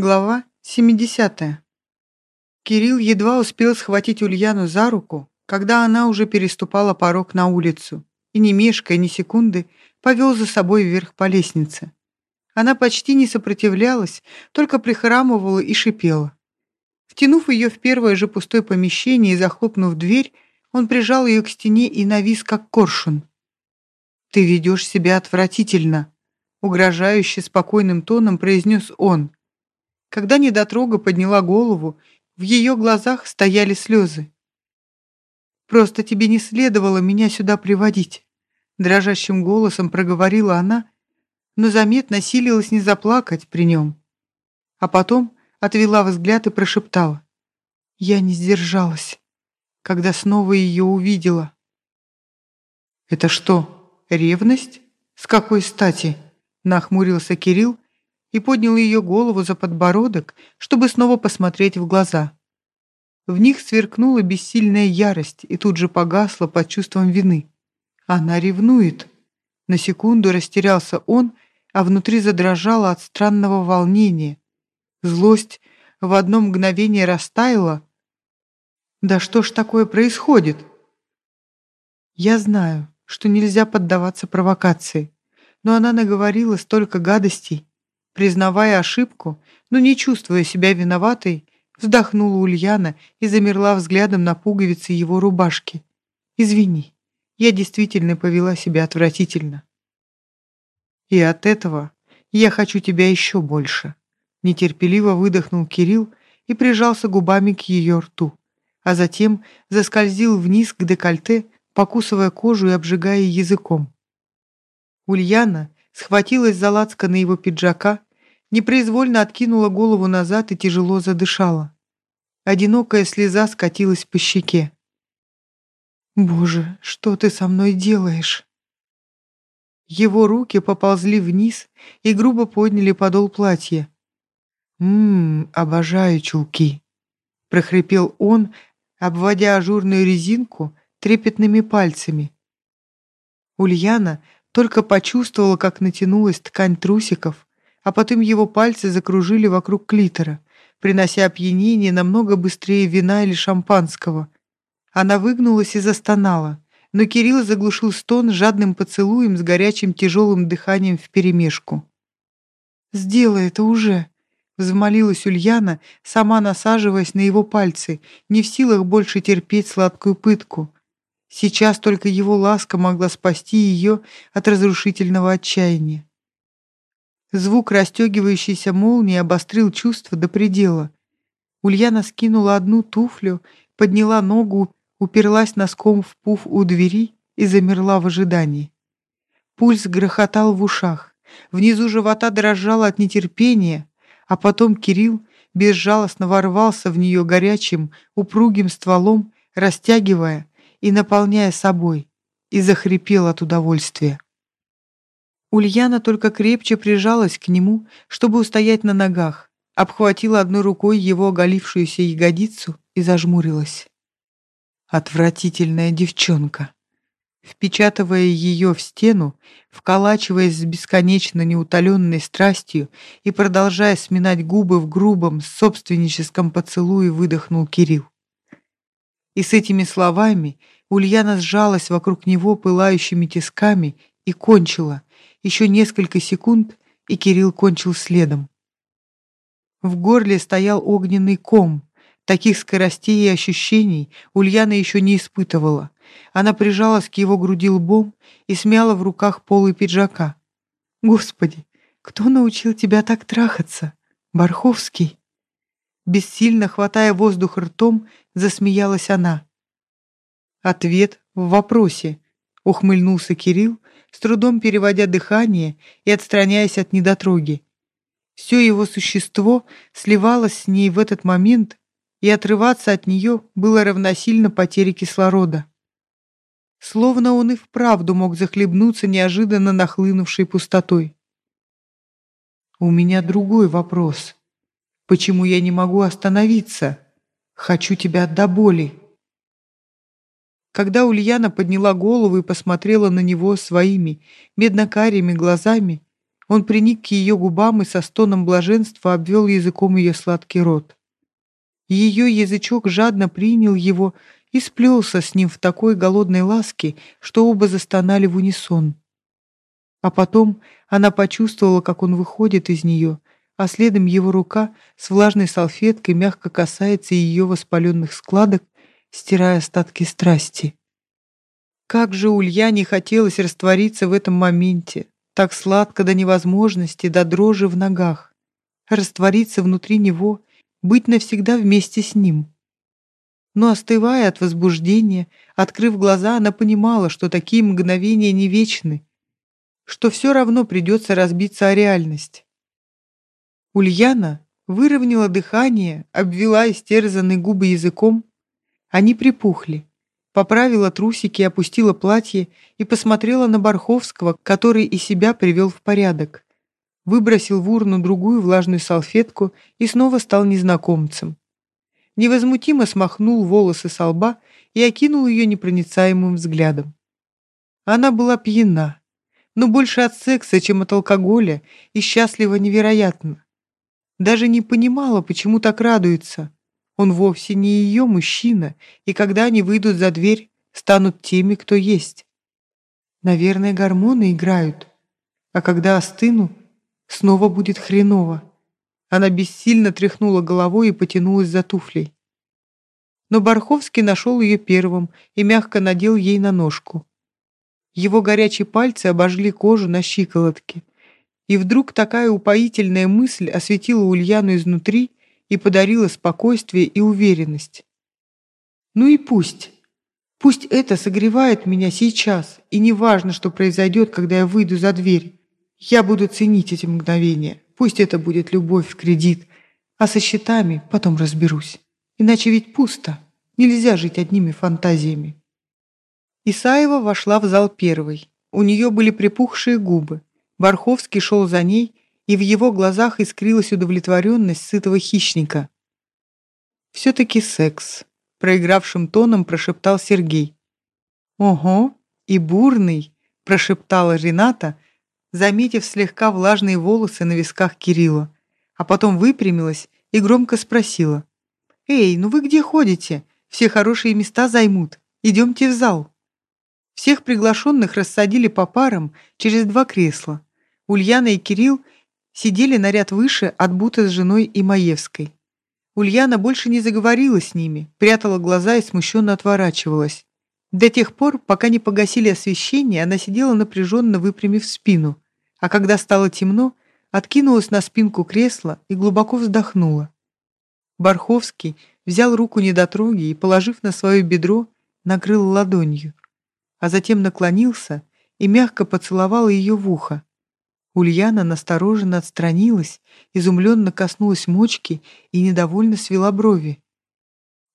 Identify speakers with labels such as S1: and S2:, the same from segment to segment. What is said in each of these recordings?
S1: Глава 70. Кирилл едва успел схватить Ульяну за руку, когда она уже переступала порог на улицу, и, не мешкая ни секунды, повел за собой вверх по лестнице. Она почти не сопротивлялась, только прихрамывала и шипела. Втянув ее в первое же пустое помещение и захлопнув дверь, он прижал ее к стене и навис, как коршун. «Ты ведешь себя отвратительно», — угрожающе спокойным тоном произнес он — когда недотрога подняла голову, в ее глазах стояли слезы. «Просто тебе не следовало меня сюда приводить», — дрожащим голосом проговорила она, но заметно силилась не заплакать при нем. А потом отвела взгляд и прошептала. Я не сдержалась, когда снова ее увидела. «Это что, ревность? С какой стати?» — нахмурился Кирилл, и поднял ее голову за подбородок, чтобы снова посмотреть в глаза. В них сверкнула бессильная ярость и тут же погасла под чувством вины. Она ревнует. На секунду растерялся он, а внутри задрожало от странного волнения. Злость в одно мгновение растаяла. «Да что ж такое происходит?» «Я знаю, что нельзя поддаваться провокации, но она наговорила столько гадостей, Признавая ошибку, но не чувствуя себя виноватой, вздохнула Ульяна и замерла взглядом на пуговицы его рубашки. «Извини, я действительно повела себя отвратительно». «И от этого я хочу тебя еще больше», — нетерпеливо выдохнул Кирилл и прижался губами к ее рту, а затем заскользил вниз к декольте, покусывая кожу и обжигая языком. Ульяна схватилась за лацканы его пиджака непроизвольно откинула голову назад и тяжело задышала. Одинокая слеза скатилась по щеке. «Боже, что ты со мной делаешь?» Его руки поползли вниз и грубо подняли подол платья. «Ммм, обожаю чулки», — прохрипел он, обводя ажурную резинку трепетными пальцами. Ульяна только почувствовала, как натянулась ткань трусиков, а потом его пальцы закружили вокруг клитора, принося опьянение намного быстрее вина или шампанского. Она выгнулась и застонала, но Кирилл заглушил стон жадным поцелуем с горячим тяжелым дыханием вперемешку. «Сделай это уже!» — взмолилась Ульяна, сама насаживаясь на его пальцы, не в силах больше терпеть сладкую пытку. Сейчас только его ласка могла спасти ее от разрушительного отчаяния. Звук расстегивающейся молнии обострил чувство до предела. Ульяна скинула одну туфлю, подняла ногу, уперлась носком в пуф у двери и замерла в ожидании. Пульс грохотал в ушах. Внизу живота дрожало от нетерпения, а потом Кирилл безжалостно ворвался в нее горячим, упругим стволом, растягивая и наполняя собой, и захрипел от удовольствия. Ульяна только крепче прижалась к нему, чтобы устоять на ногах, обхватила одной рукой его оголившуюся ягодицу и зажмурилась. Отвратительная девчонка. Впечатывая ее в стену, вколачиваясь с бесконечно неутоленной страстью и продолжая сминать губы в грубом, собственническом поцелуе, выдохнул Кирилл. И с этими словами Ульяна сжалась вокруг него пылающими тисками и кончила, еще несколько секунд, и Кирилл кончил следом. В горле стоял огненный ком. Таких скоростей и ощущений Ульяна еще не испытывала. Она прижалась к его груди лбом и смяла в руках полы пиджака. «Господи, кто научил тебя так трахаться? Барховский?» Бессильно хватая воздух ртом, засмеялась она. Ответ в вопросе. Ухмыльнулся Кирилл, с трудом переводя дыхание и отстраняясь от недотроги. Все его существо сливалось с ней в этот момент, и отрываться от нее было равносильно потере кислорода. Словно он и вправду мог захлебнуться неожиданно нахлынувшей пустотой. «У меня другой вопрос. Почему я не могу остановиться? Хочу тебя до боли». Когда Ульяна подняла голову и посмотрела на него своими меднокарими глазами, Он приник к ее губам и со стоном блаженства обвел языком ее сладкий рот. Ее язычок жадно принял его и сплелся с ним в такой голодной ласке, что оба застонали в унисон. А потом она почувствовала, как он выходит из нее, а следом его рука с влажной салфеткой мягко касается ее воспаленных складок, стирая остатки страсти. Как же Ульяне хотелось раствориться в этом моменте, так сладко до невозможности, до дрожи в ногах, раствориться внутри него, быть навсегда вместе с ним. Но остывая от возбуждения, открыв глаза, она понимала, что такие мгновения не вечны, что все равно придется разбиться о реальность. Ульяна выровняла дыхание, обвела истерзанные губы языком. Они припухли поправила трусики, опустила платье и посмотрела на Барховского, который и себя привел в порядок. Выбросил в урну другую влажную салфетку и снова стал незнакомцем. Невозмутимо смахнул волосы со лба и окинул ее непроницаемым взглядом. Она была пьяна, но больше от секса, чем от алкоголя, и счастлива невероятно. Даже не понимала, почему так радуется. Он вовсе не ее мужчина, и когда они выйдут за дверь, станут теми, кто есть. Наверное, гормоны играют. А когда остыну, снова будет хреново. Она бессильно тряхнула головой и потянулась за туфлей. Но Барховский нашел ее первым и мягко надел ей на ножку. Его горячие пальцы обожгли кожу на щиколотке. И вдруг такая упоительная мысль осветила Ульяну изнутри, и подарила спокойствие и уверенность. Ну и пусть. Пусть это согревает меня сейчас, и не важно, что произойдет, когда я выйду за дверь. Я буду ценить эти мгновения. Пусть это будет любовь в кредит, а со счетами потом разберусь. Иначе ведь пусто. Нельзя жить одними фантазиями. Исаева вошла в зал первой. У нее были припухшие губы. Барховский шел за ней, и в его глазах искрилась удовлетворенность сытого хищника. «Все-таки секс», — проигравшим тоном прошептал Сергей. «Ого, и бурный», — прошептала Рената, заметив слегка влажные волосы на висках Кирилла, а потом выпрямилась и громко спросила. «Эй, ну вы где ходите? Все хорошие места займут. Идемте в зал». Всех приглашенных рассадили по парам через два кресла. Ульяна и Кирилл сидели на ряд выше от Бута с женой и Маевской. Ульяна больше не заговорила с ними, прятала глаза и смущенно отворачивалась. До тех пор, пока не погасили освещение, она сидела напряженно выпрямив спину, а когда стало темно, откинулась на спинку кресла и глубоко вздохнула. Барховский взял руку недотроги и, положив на свое бедро, накрыл ладонью, а затем наклонился и мягко поцеловал ее в ухо. Ульяна настороженно отстранилась, изумленно коснулась мочки и недовольно свела брови.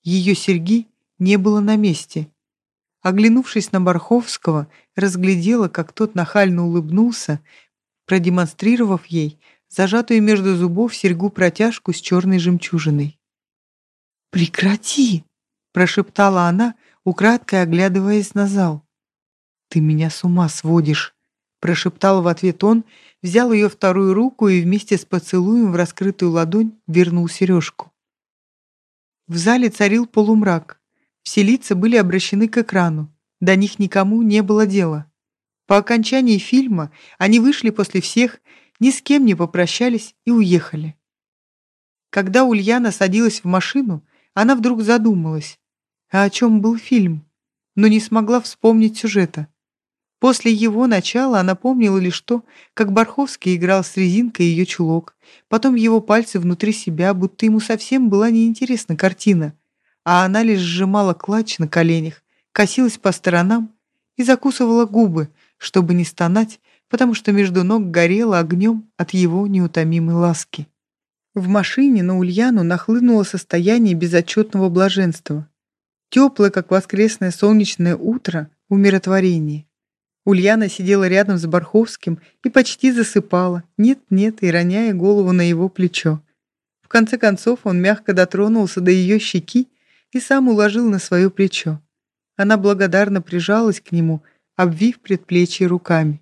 S1: Ее серьги не было на месте. Оглянувшись на Барховского, разглядела, как тот нахально улыбнулся, продемонстрировав ей зажатую между зубов серьгу-протяжку с черной жемчужиной. «Прекрати!» — прошептала она, украдкой оглядываясь на зал. «Ты меня с ума сводишь!» — прошептал в ответ он, взял ее вторую руку и вместе с поцелуем в раскрытую ладонь вернул сережку. В зале царил полумрак. Все лица были обращены к экрану. До них никому не было дела. По окончании фильма они вышли после всех, ни с кем не попрощались и уехали. Когда Ульяна садилась в машину, она вдруг задумалась, а о чем был фильм, но не смогла вспомнить сюжета. После его начала она помнила лишь то, как Барховский играл с резинкой ее чулок, потом его пальцы внутри себя, будто ему совсем была неинтересна картина, а она лишь сжимала клатч на коленях, косилась по сторонам и закусывала губы, чтобы не стонать, потому что между ног горело огнем от его неутомимой ласки. В машине на Ульяну нахлынуло состояние безотчетного блаженства. Теплое, как воскресное солнечное утро, умиротворение. Ульяна сидела рядом с Барховским и почти засыпала, нет-нет, и роняя голову на его плечо. В конце концов он мягко дотронулся до ее щеки и сам уложил на свое плечо. Она благодарно прижалась к нему, обвив предплечье руками.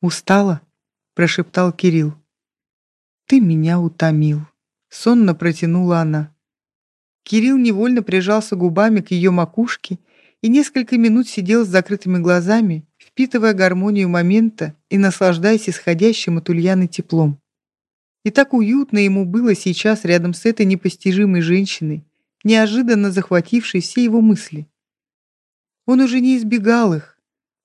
S1: «Устала?» — прошептал Кирилл. «Ты меня утомил», — сонно протянула она. Кирилл невольно прижался губами к ее макушке и несколько минут сидел с закрытыми глазами, впитывая гармонию момента и наслаждаясь исходящим от Ульяны теплом. И так уютно ему было сейчас рядом с этой непостижимой женщиной, неожиданно захватившей все его мысли. Он уже не избегал их,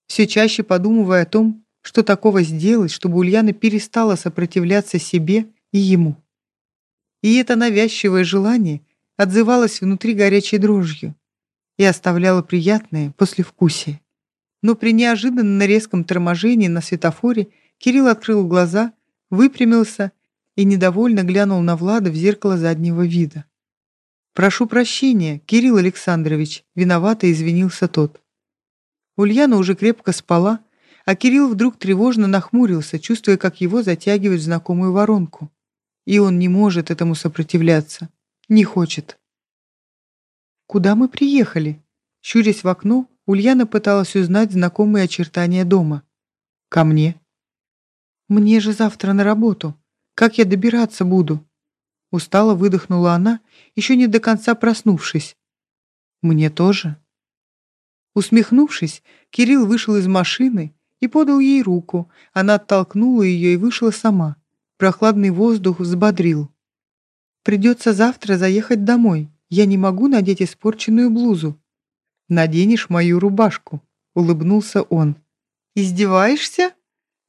S1: все чаще подумывая о том, что такого сделать, чтобы Ульяна перестала сопротивляться себе и ему. И это навязчивое желание отзывалось внутри горячей дрожью и оставляло приятное послевкусие. Но при неожиданно резком торможении на светофоре Кирилл открыл глаза, выпрямился и недовольно глянул на Влада в зеркало заднего вида. «Прошу прощения, Кирилл Александрович», — виновато извинился тот. Ульяна уже крепко спала, а Кирилл вдруг тревожно нахмурился, чувствуя, как его затягивает в знакомую воронку. И он не может этому сопротивляться. Не хочет. «Куда мы приехали?» Щурясь в окно, Ульяна пыталась узнать знакомые очертания дома. «Ко мне». «Мне же завтра на работу. Как я добираться буду?» Устало выдохнула она, еще не до конца проснувшись. «Мне тоже». Усмехнувшись, Кирилл вышел из машины и подал ей руку. Она оттолкнула ее и вышла сама. Прохладный воздух взбодрил. «Придется завтра заехать домой. Я не могу надеть испорченную блузу». «Наденешь мою рубашку», — улыбнулся он. «Издеваешься?»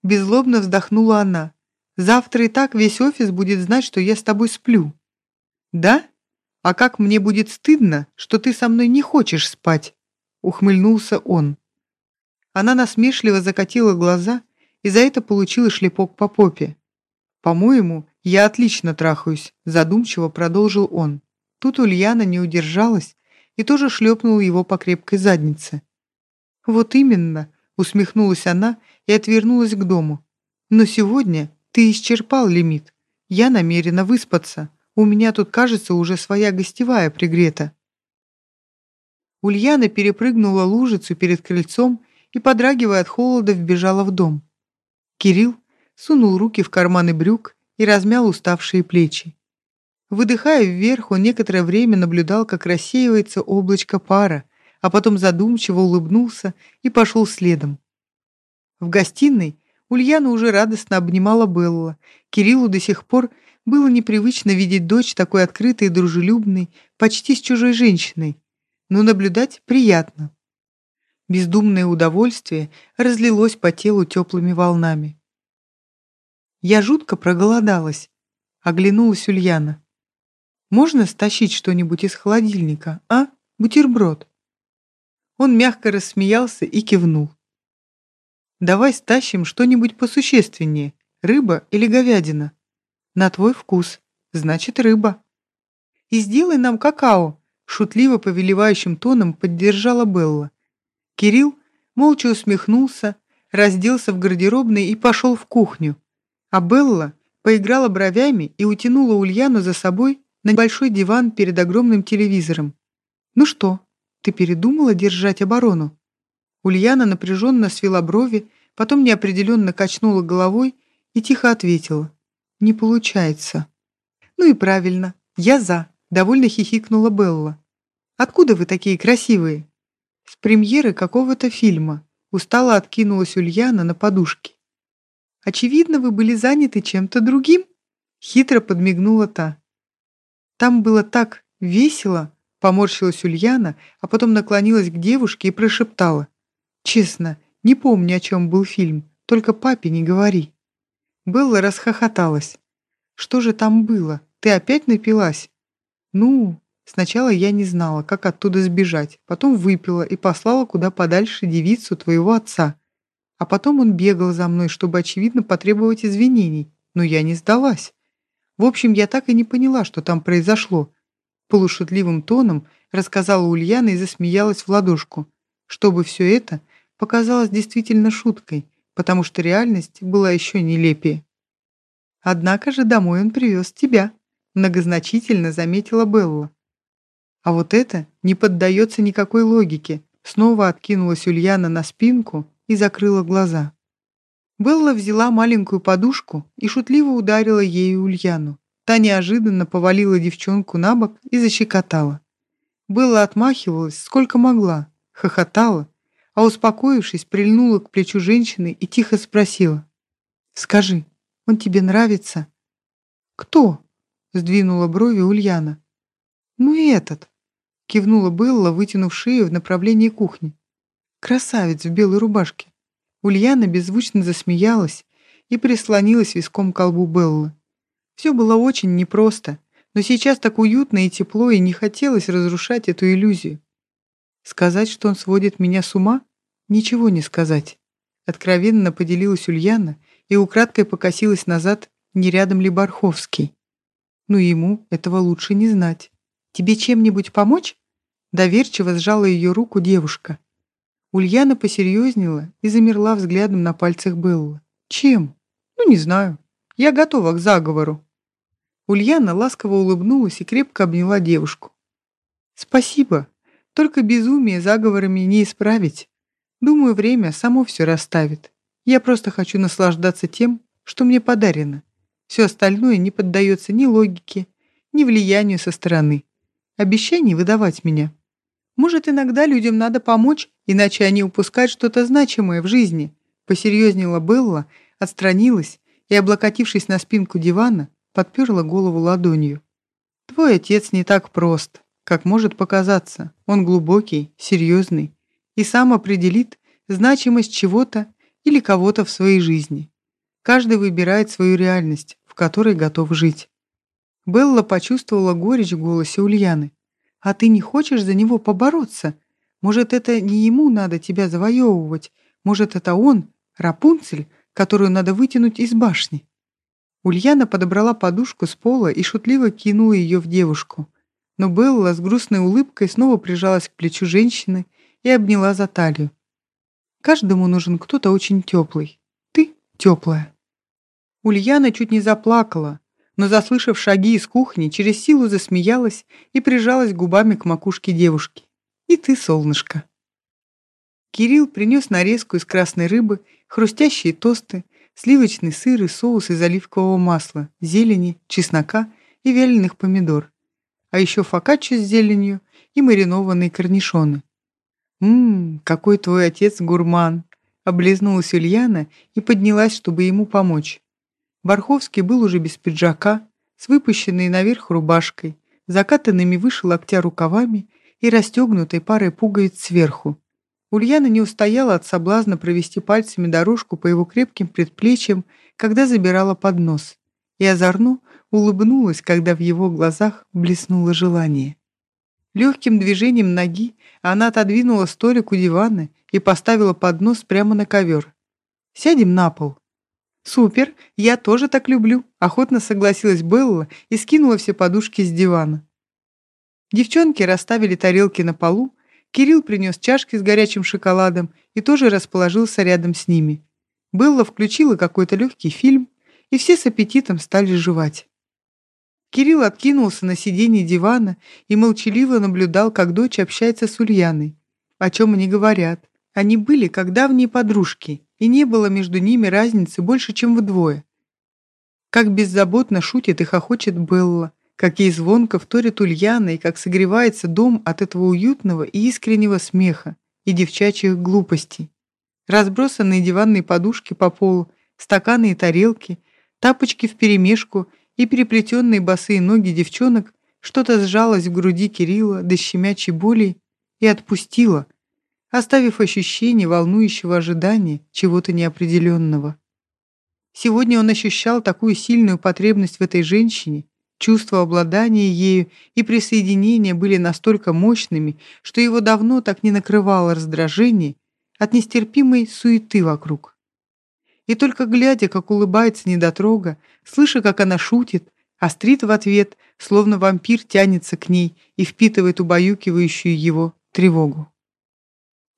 S1: Безлобно вздохнула она. «Завтра и так весь офис будет знать, что я с тобой сплю». «Да? А как мне будет стыдно, что ты со мной не хочешь спать?» Ухмыльнулся он. Она насмешливо закатила глаза и за это получила шлепок по попе. «По-моему, я отлично трахаюсь», — задумчиво продолжил он. Тут Ульяна не удержалась и тоже шлепнула его по крепкой заднице. «Вот именно», — усмехнулась она и отвернулась к дому. «Но сегодня ты исчерпал лимит. Я намерена выспаться. У меня тут, кажется, уже своя гостевая пригрета». Ульяна перепрыгнула лужицу перед крыльцом и, подрагивая от холода, вбежала в дом. Кирилл сунул руки в карманы брюк и размял уставшие плечи. Выдыхая вверх, он некоторое время наблюдал, как рассеивается облачко пара, а потом задумчиво улыбнулся и пошел следом. В гостиной Ульяна уже радостно обнимала Белла. Кириллу до сих пор было непривычно видеть дочь такой открытой и дружелюбной, почти с чужой женщиной, но наблюдать приятно. Бездумное удовольствие разлилось по телу теплыми волнами. Я жутко проголодалась. Оглянулась Ульяна. «Можно стащить что-нибудь из холодильника, а? Бутерброд?» Он мягко рассмеялся и кивнул. «Давай стащим что-нибудь посущественнее, рыба или говядина. На твой вкус, значит рыба. И сделай нам какао», шутливо повелевающим тоном поддержала Белла. Кирилл молча усмехнулся, разделся в гардеробной и пошел в кухню. А Белла поиграла бровями и утянула Ульяну за собой на небольшой диван перед огромным телевизором. «Ну что, ты передумала держать оборону?» Ульяна напряженно свела брови, потом неопределенно качнула головой и тихо ответила. «Не получается». «Ну и правильно, я за», — довольно хихикнула Белла. «Откуда вы такие красивые?» С премьеры какого-то фильма. Устало откинулась Ульяна на подушке. «Очевидно, вы были заняты чем-то другим?» Хитро подмигнула та. «Там было так весело!» Поморщилась Ульяна, а потом наклонилась к девушке и прошептала. «Честно, не помню, о чем был фильм, только папе не говори». Белла расхохоталась. «Что же там было? Ты опять напилась?» «Ну, Сначала я не знала, как оттуда сбежать, потом выпила и послала куда подальше девицу твоего отца. А потом он бегал за мной, чтобы, очевидно, потребовать извинений, но я не сдалась. В общем, я так и не поняла, что там произошло. Полушутливым тоном рассказала Ульяна и засмеялась в ладошку, чтобы все это показалось действительно шуткой, потому что реальность была еще нелепее. Однако же домой он привез тебя, многозначительно заметила Белла. А вот это не поддается никакой логике. Снова откинулась Ульяна на спинку и закрыла глаза. Белла взяла маленькую подушку и шутливо ударила ею Ульяну. Та неожиданно повалила девчонку на бок и защекотала. Белла отмахивалась сколько могла, хохотала, а успокоившись, прильнула к плечу женщины и тихо спросила. «Скажи, он тебе нравится?» «Кто?» — сдвинула брови Ульяна. «Ну и этот», — кивнула Белла, вытянув шею в направлении кухни. «Красавец в белой рубашке». Ульяна беззвучно засмеялась и прислонилась виском к колбу Беллы. Все было очень непросто, но сейчас так уютно и тепло, и не хотелось разрушать эту иллюзию. Сказать, что он сводит меня с ума? Ничего не сказать. Откровенно поделилась Ульяна и украдкой покосилась назад, не рядом ли Барховский. Но ему этого лучше не знать. «Тебе чем-нибудь помочь?» Доверчиво сжала ее руку девушка. Ульяна посерьезнела и замерла взглядом на пальцах Беллы. «Чем? Ну, не знаю. Я готова к заговору». Ульяна ласково улыбнулась и крепко обняла девушку. «Спасибо. Только безумие заговорами не исправить. Думаю, время само все расставит. Я просто хочу наслаждаться тем, что мне подарено. Все остальное не поддается ни логике, ни влиянию со стороны. Обещай не выдавать меня». Может, иногда людям надо помочь, иначе они упускают что-то значимое в жизни. Посерьезнела Белла, отстранилась и, облокотившись на спинку дивана, подперла голову ладонью. Твой отец не так прост, как может показаться. Он глубокий, серьезный и сам определит значимость чего-то или кого-то в своей жизни. Каждый выбирает свою реальность, в которой готов жить. Белла почувствовала горечь в голосе Ульяны. А ты не хочешь за него побороться? Может, это не ему надо тебя завоевывать? Может, это он, Рапунцель, которую надо вытянуть из башни?» Ульяна подобрала подушку с пола и шутливо кинула ее в девушку. Но Белла с грустной улыбкой снова прижалась к плечу женщины и обняла за талию. «Каждому нужен кто-то очень теплый. Ты теплая». Ульяна чуть не заплакала, но, заслышав шаги из кухни, через силу засмеялась и прижалась губами к макушке девушки. «И ты, солнышко!» Кирилл принес нарезку из красной рыбы, хрустящие тосты, сливочный сыр и соус из оливкового масла, зелени, чеснока и вяленых помидор, а еще фокаччо с зеленью и маринованные корнишоны. «Ммм, какой твой отец гурман!» Облизнулась Ульяна и поднялась, чтобы ему помочь. Барховский был уже без пиджака, с выпущенной наверх рубашкой, закатанными выше локтя рукавами и расстегнутой парой пуговиц сверху. Ульяна не устояла от соблазна провести пальцами дорожку по его крепким предплечьям, когда забирала поднос, и озорно улыбнулась, когда в его глазах блеснуло желание. Легким движением ноги она отодвинула столик у дивана и поставила поднос прямо на ковер. «Сядем на пол», «Супер, я тоже так люблю», — охотно согласилась Белла и скинула все подушки с дивана. Девчонки расставили тарелки на полу, Кирилл принес чашки с горячим шоколадом и тоже расположился рядом с ними. Белла включила какой-то легкий фильм, и все с аппетитом стали жевать. Кирилл откинулся на сиденье дивана и молчаливо наблюдал, как дочь общается с Ульяной. О чем они говорят. Они были как давние подружки, и не было между ними разницы больше, чем вдвое. Как беззаботно шутит и хохочет Белла, как ей звонко вторит Ульяна и как согревается дом от этого уютного и искреннего смеха и девчачьих глупостей. Разбросанные диванные подушки по полу, стаканы и тарелки, тапочки вперемешку и переплетенные босые ноги девчонок что-то сжалось в груди Кирилла до щемячей боли и отпустило – оставив ощущение волнующего ожидания чего-то неопределенного. Сегодня он ощущал такую сильную потребность в этой женщине, чувство обладания ею и присоединения были настолько мощными, что его давно так не накрывало раздражение от нестерпимой суеты вокруг. И только глядя, как улыбается недотрога, слыша, как она шутит, острит в ответ, словно вампир тянется к ней и впитывает убаюкивающую его тревогу.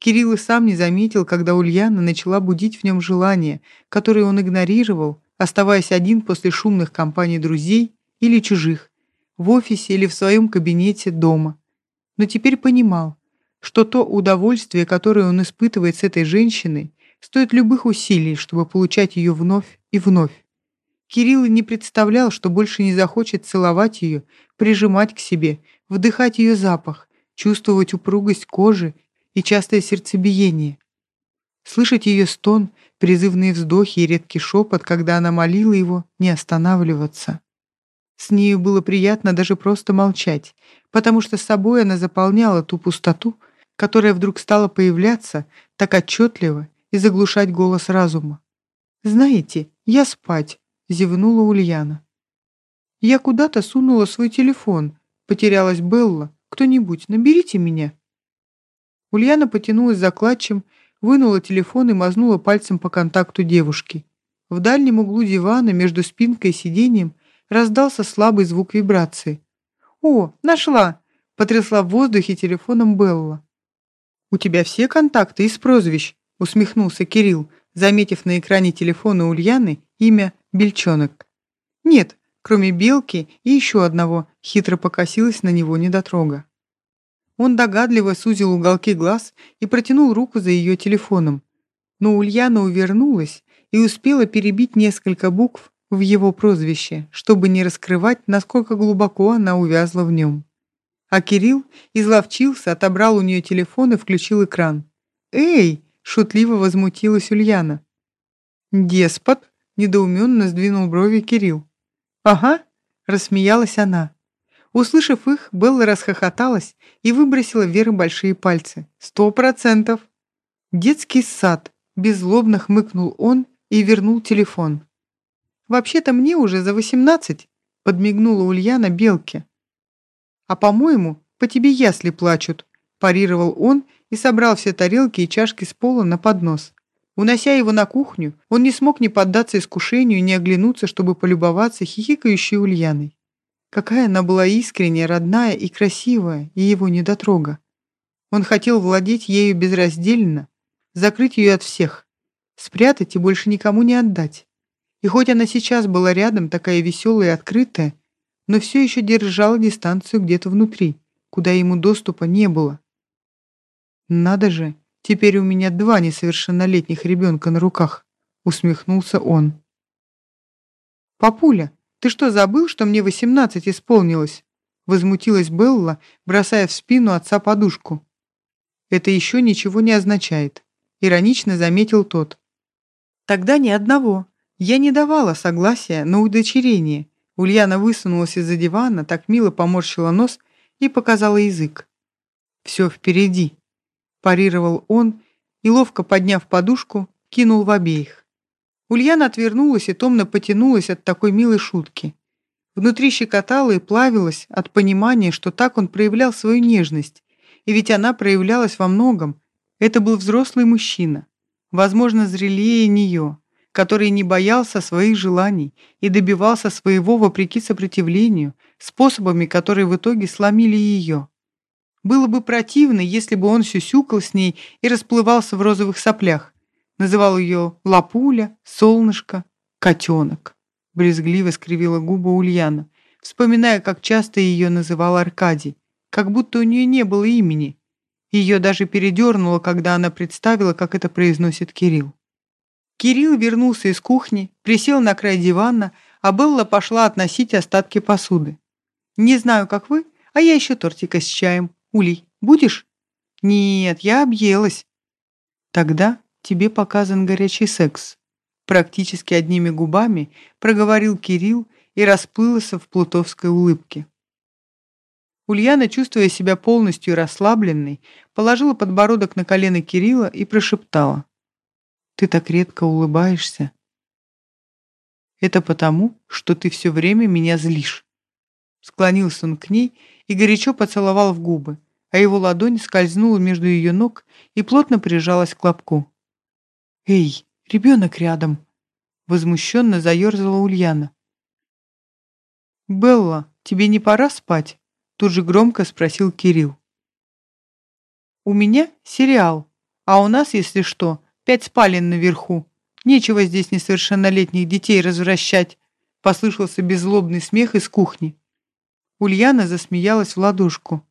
S1: Кирилл и сам не заметил, когда Ульяна начала будить в нем желание, которое он игнорировал, оставаясь один после шумных компаний друзей или чужих, в офисе или в своем кабинете дома. Но теперь понимал, что то удовольствие, которое он испытывает с этой женщиной, стоит любых усилий, чтобы получать ее вновь и вновь. Кирилл не представлял, что больше не захочет целовать ее, прижимать к себе, вдыхать ее запах, чувствовать упругость кожи и частое сердцебиение. Слышать ее стон, призывные вздохи и редкий шепот, когда она молила его не останавливаться. С нею было приятно даже просто молчать, потому что с собой она заполняла ту пустоту, которая вдруг стала появляться так отчетливо и заглушать голос разума. «Знаете, я спать», — зевнула Ульяна. «Я куда-то сунула свой телефон. Потерялась Белла. Кто-нибудь, наберите меня». Ульяна потянулась за клатчем, вынула телефон и мазнула пальцем по контакту девушки. В дальнем углу дивана между спинкой и сиденьем раздался слабый звук вибрации. «О, нашла!» — потрясла в воздухе телефоном Белла. «У тебя все контакты из прозвищ?» — усмехнулся Кирилл, заметив на экране телефона Ульяны имя Бельчонок. «Нет, кроме Белки и еще одного», — хитро покосилась на него недотрога. Он догадливо сузил уголки глаз и протянул руку за ее телефоном. Но Ульяна увернулась и успела перебить несколько букв в его прозвище, чтобы не раскрывать, насколько глубоко она увязла в нем. А Кирилл изловчился, отобрал у нее телефон и включил экран. «Эй!» — шутливо возмутилась Ульяна. «Деспот!» — недоуменно сдвинул брови Кирилл. «Ага!» — рассмеялась она. Услышав их, Белла расхохоталась и выбросила вверх большие пальцы. «Сто процентов!» «Детский сад!» — беззлобно хмыкнул он и вернул телефон. «Вообще-то мне уже за восемнадцать!» — подмигнула Ульяна Белке. «А по-моему, по тебе ясли плачут», – парировал он и собрал все тарелки и чашки с пола на поднос. Унося его на кухню, он не смог не поддаться искушению и не оглянуться, чтобы полюбоваться хихикающей Ульяной. Какая она была искренняя, родная и красивая, и его недотрога. Он хотел владеть ею безраздельно, закрыть ее от всех, спрятать и больше никому не отдать. И хоть она сейчас была рядом, такая веселая и открытая, но все еще держал дистанцию где-то внутри, куда ему доступа не было. «Надо же, теперь у меня два несовершеннолетних ребенка на руках», усмехнулся он. «Папуля, ты что, забыл, что мне восемнадцать исполнилось?» возмутилась Белла, бросая в спину отца подушку. «Это еще ничего не означает», иронично заметил тот. «Тогда ни одного. Я не давала согласия на удочерение, Ульяна высунулась из-за дивана, так мило поморщила нос и показала язык. «Все впереди», – парировал он и, ловко подняв подушку, кинул в обеих. Ульяна отвернулась и томно потянулась от такой милой шутки. Внутри щекотала и плавилась от понимания, что так он проявлял свою нежность. И ведь она проявлялась во многом. Это был взрослый мужчина, возможно, зрелее нее который не боялся своих желаний и добивался своего вопреки сопротивлению, способами, которые в итоге сломили ее. Было бы противно, если бы он сюсюкал с ней и расплывался в розовых соплях. Называл ее Лапуля, Солнышко, Котенок. Брезгливо скривила губы Ульяна, вспоминая, как часто ее называл Аркадий, как будто у нее не было имени. Ее даже передернуло, когда она представила, как это произносит Кирилл. Кирилл вернулся из кухни, присел на край дивана, а Белла пошла относить остатки посуды. «Не знаю, как вы, а я еще тортика с чаем. Улей, будешь?» «Нет, я объелась». «Тогда тебе показан горячий секс». Практически одними губами проговорил Кирилл и расплылся в плутовской улыбке. Ульяна, чувствуя себя полностью расслабленной, положила подбородок на колено Кирилла и прошептала. Ты так редко улыбаешься. Это потому, что ты все время меня злишь. Склонился он к ней и горячо поцеловал в губы, а его ладонь скользнула между ее ног и плотно прижалась к лобку. «Эй, ребенок рядом!» Возмущенно заерзала Ульяна. «Белла, тебе не пора спать?» Тут же громко спросил Кирилл. «У меня сериал, а у нас, если что, Пять спален наверху. Нечего здесь несовершеннолетних детей развращать. Послышался беззлобный смех из кухни. Ульяна засмеялась в ладошку.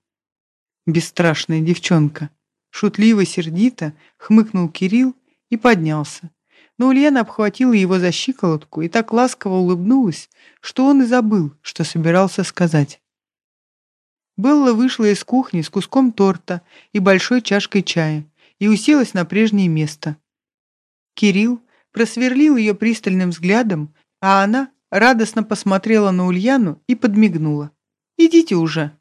S1: Бесстрашная девчонка. Шутливо-сердито хмыкнул Кирилл и поднялся. Но Ульяна обхватила его за щиколотку и так ласково улыбнулась, что он и забыл, что собирался сказать. Белла вышла из кухни с куском торта и большой чашкой чая и уселась на прежнее место. Кирилл просверлил ее пристальным взглядом, а она радостно посмотрела на Ульяну и подмигнула. «Идите уже!»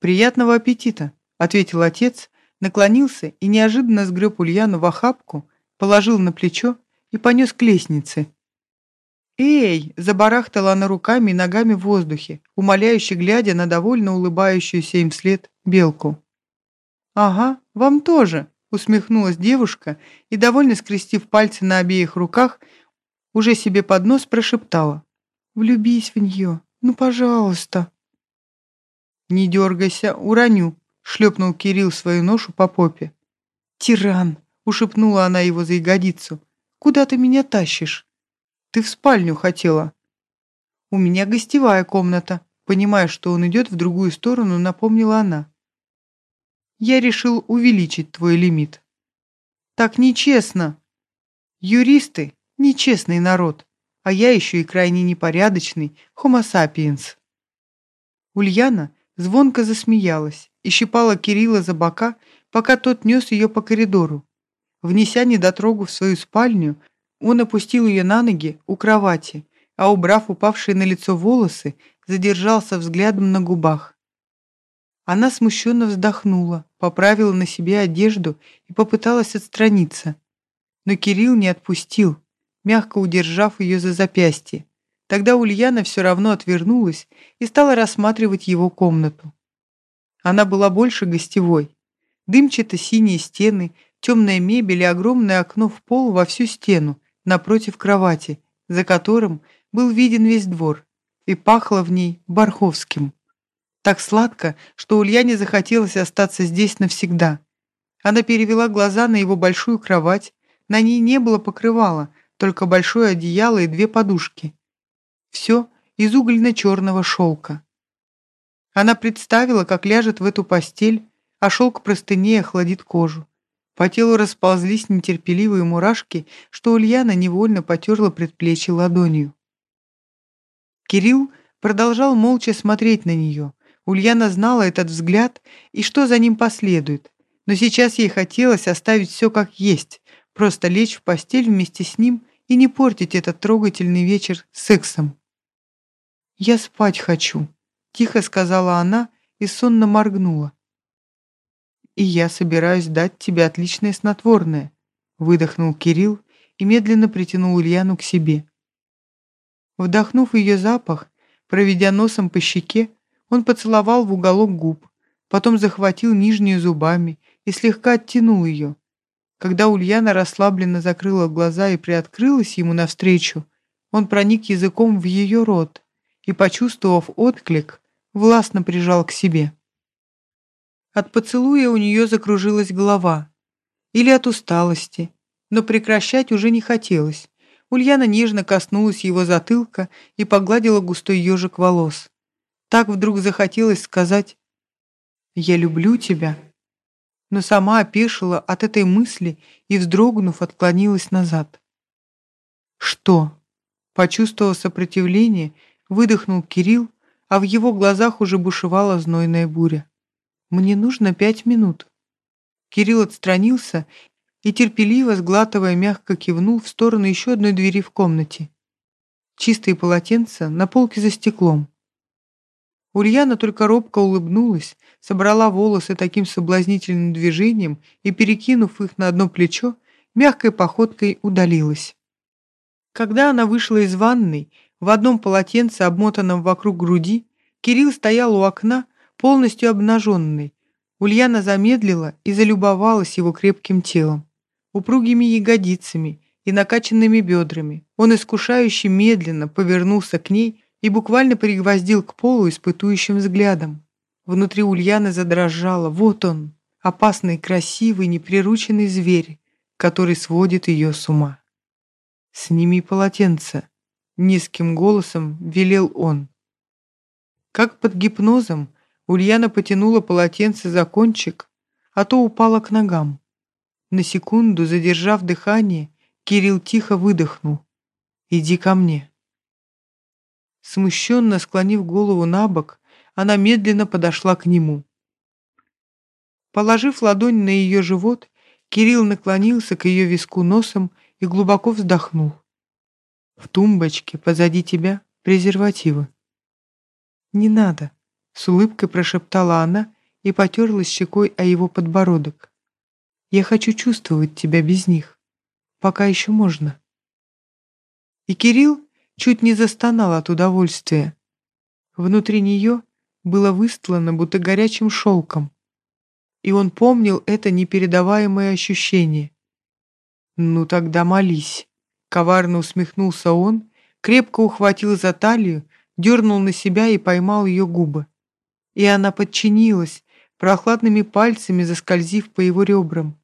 S1: «Приятного аппетита!» — ответил отец, наклонился и неожиданно сгреб Ульяну в охапку, положил на плечо и понес к лестнице. «Эй!» — забарахтала она руками и ногами в воздухе, умоляюще глядя на довольно улыбающуюся им вслед белку. «Ага, вам тоже!» — усмехнулась девушка и, довольно скрестив пальцы на обеих руках, уже себе под нос прошептала. «Влюбись в нее, ну, пожалуйста!» «Не дергайся, уроню», — шлепнул Кирилл свою ношу по попе. «Тиран!» — ушепнула она его за ягодицу. «Куда ты меня тащишь? Ты в спальню хотела». «У меня гостевая комната», понимая, что он идет в другую сторону, напомнила она. «Я решил увеличить твой лимит». «Так нечестно!» «Юристы — нечестный народ, а я еще и крайне непорядочный homo sapiens». Ульяна звонко засмеялась и щипала Кирилла за бока, пока тот нес ее по коридору. Внеся недотрогу в свою спальню, он опустил ее на ноги у кровати, а убрав упавшие на лицо волосы, задержался взглядом на губах. Она смущенно вздохнула, поправила на себе одежду и попыталась отстраниться. Но Кирилл не отпустил, мягко удержав ее за запястье. Тогда Ульяна все равно отвернулась и стала рассматривать его комнату. Она была больше гостевой. Дымчато-синие стены, темная мебель и огромное окно в пол во всю стену, напротив кровати, за которым был виден весь двор, и пахло в ней Барховским. Так сладко, что Ульяне захотелось остаться здесь навсегда. Она перевела глаза на его большую кровать, на ней не было покрывала, только большое одеяло и две подушки. Все из угольно-черного шелка. Она представила, как ляжет в эту постель, а шелк простыней охладит кожу. По телу расползлись нетерпеливые мурашки, что Ульяна невольно потерла предплечье ладонью. Кирилл продолжал молча смотреть на нее. Ульяна знала этот взгляд и что за ним последует. Но сейчас ей хотелось оставить все как есть, просто лечь в постель вместе с ним и не портить этот трогательный вечер сексом. «Я спать хочу», — тихо сказала она и сонно моргнула. «И я собираюсь дать тебе отличное снотворное», — выдохнул Кирилл и медленно притянул Ульяну к себе. Вдохнув ее запах, проведя носом по щеке, он поцеловал в уголок губ, потом захватил нижнюю зубами и слегка оттянул ее. Когда Ульяна расслабленно закрыла глаза и приоткрылась ему навстречу, он проник языком в ее рот, и, почувствовав отклик, властно прижал к себе. От поцелуя у нее закружилась голова. Или от усталости, но прекращать уже не хотелось. Ульяна нежно коснулась его затылка и погладила густой ежик волос. Так вдруг захотелось сказать «Я люблю тебя», но сама опешила от этой мысли и, вздрогнув, отклонилась назад. «Что?» Почувствовав сопротивление, Выдохнул Кирилл, а в его глазах уже бушевала знойная буря. «Мне нужно пять минут». Кирилл отстранился и, терпеливо сглатывая, мягко кивнул в сторону еще одной двери в комнате. Чистые полотенца на полке за стеклом. Ульяна только робко улыбнулась, собрала волосы таким соблазнительным движением и, перекинув их на одно плечо, мягкой походкой удалилась. Когда она вышла из ванной, в одном полотенце, обмотанном вокруг груди, Кирилл стоял у окна, полностью обнаженный. Ульяна замедлила и залюбовалась его крепким телом, упругими ягодицами и накачанными бедрами. Он искушающе медленно повернулся к ней и буквально пригвоздил к полу испытующим взглядом. Внутри Ульяны задрожало. Вот он, опасный, красивый, неприрученный зверь, который сводит ее с ума. «Сними полотенце», Низким голосом велел он. Как под гипнозом Ульяна потянула полотенце за кончик, а то упала к ногам. На секунду, задержав дыхание, Кирилл тихо выдохнул. «Иди ко мне». Смущенно склонив голову на бок, она медленно подошла к нему. Положив ладонь на ее живот, Кирилл наклонился к ее виску носом и глубоко вздохнул. «В тумбочке позади тебя презервативы». «Не надо», — с улыбкой прошептала она и потерлась щекой о его подбородок. «Я хочу чувствовать тебя без них. Пока еще можно». И Кирилл чуть не застонал от удовольствия. Внутри нее было выстлано будто горячим шелком, и он помнил это непередаваемое ощущение. «Ну тогда молись», — коварно усмехнулся он, крепко ухватил за талию, дернул на себя и поймал ее губы. И она подчинилась, прохладными пальцами заскользив по его ребрам.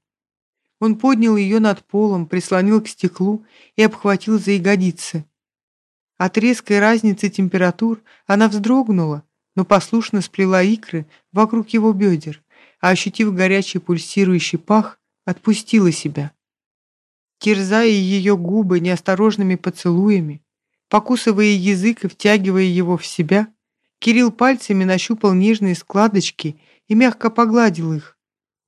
S1: Он поднял ее над полом, прислонил к стеклу и обхватил за ягодицы. От резкой разницы температур она вздрогнула, но послушно сплела икры вокруг его бедер, а, ощутив горячий пульсирующий пах, отпустила себя. Терзая ее губы неосторожными поцелуями, покусывая язык и втягивая его в себя, Кирилл пальцами нащупал нежные складочки и мягко погладил их.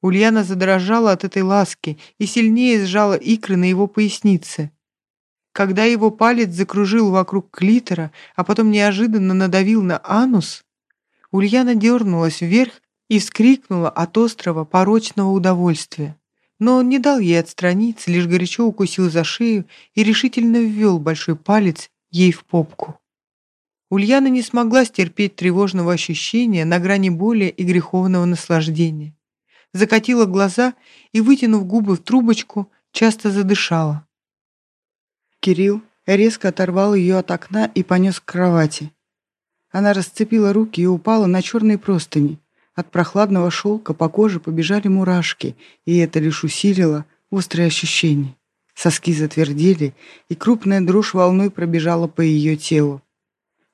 S1: Ульяна задрожала от этой ласки и сильнее сжала икры на его пояснице. Когда его палец закружил вокруг клитора, а потом неожиданно надавил на анус, Ульяна дернулась вверх и вскрикнула от острого порочного удовольствия. Но он не дал ей отстраниться, лишь горячо укусил за шею и решительно ввел большой палец ей в попку. Ульяна не смогла стерпеть тревожного ощущения на грани боли и греховного наслаждения. Закатила глаза и, вытянув губы в трубочку, часто задышала. Кирилл резко оторвал ее от окна и понес к кровати. Она расцепила руки и упала на черные простыни. От прохладного шелка по коже побежали мурашки, и это лишь усилило острые ощущения. Соски затвердели, и крупная дрожь волной пробежала по ее телу.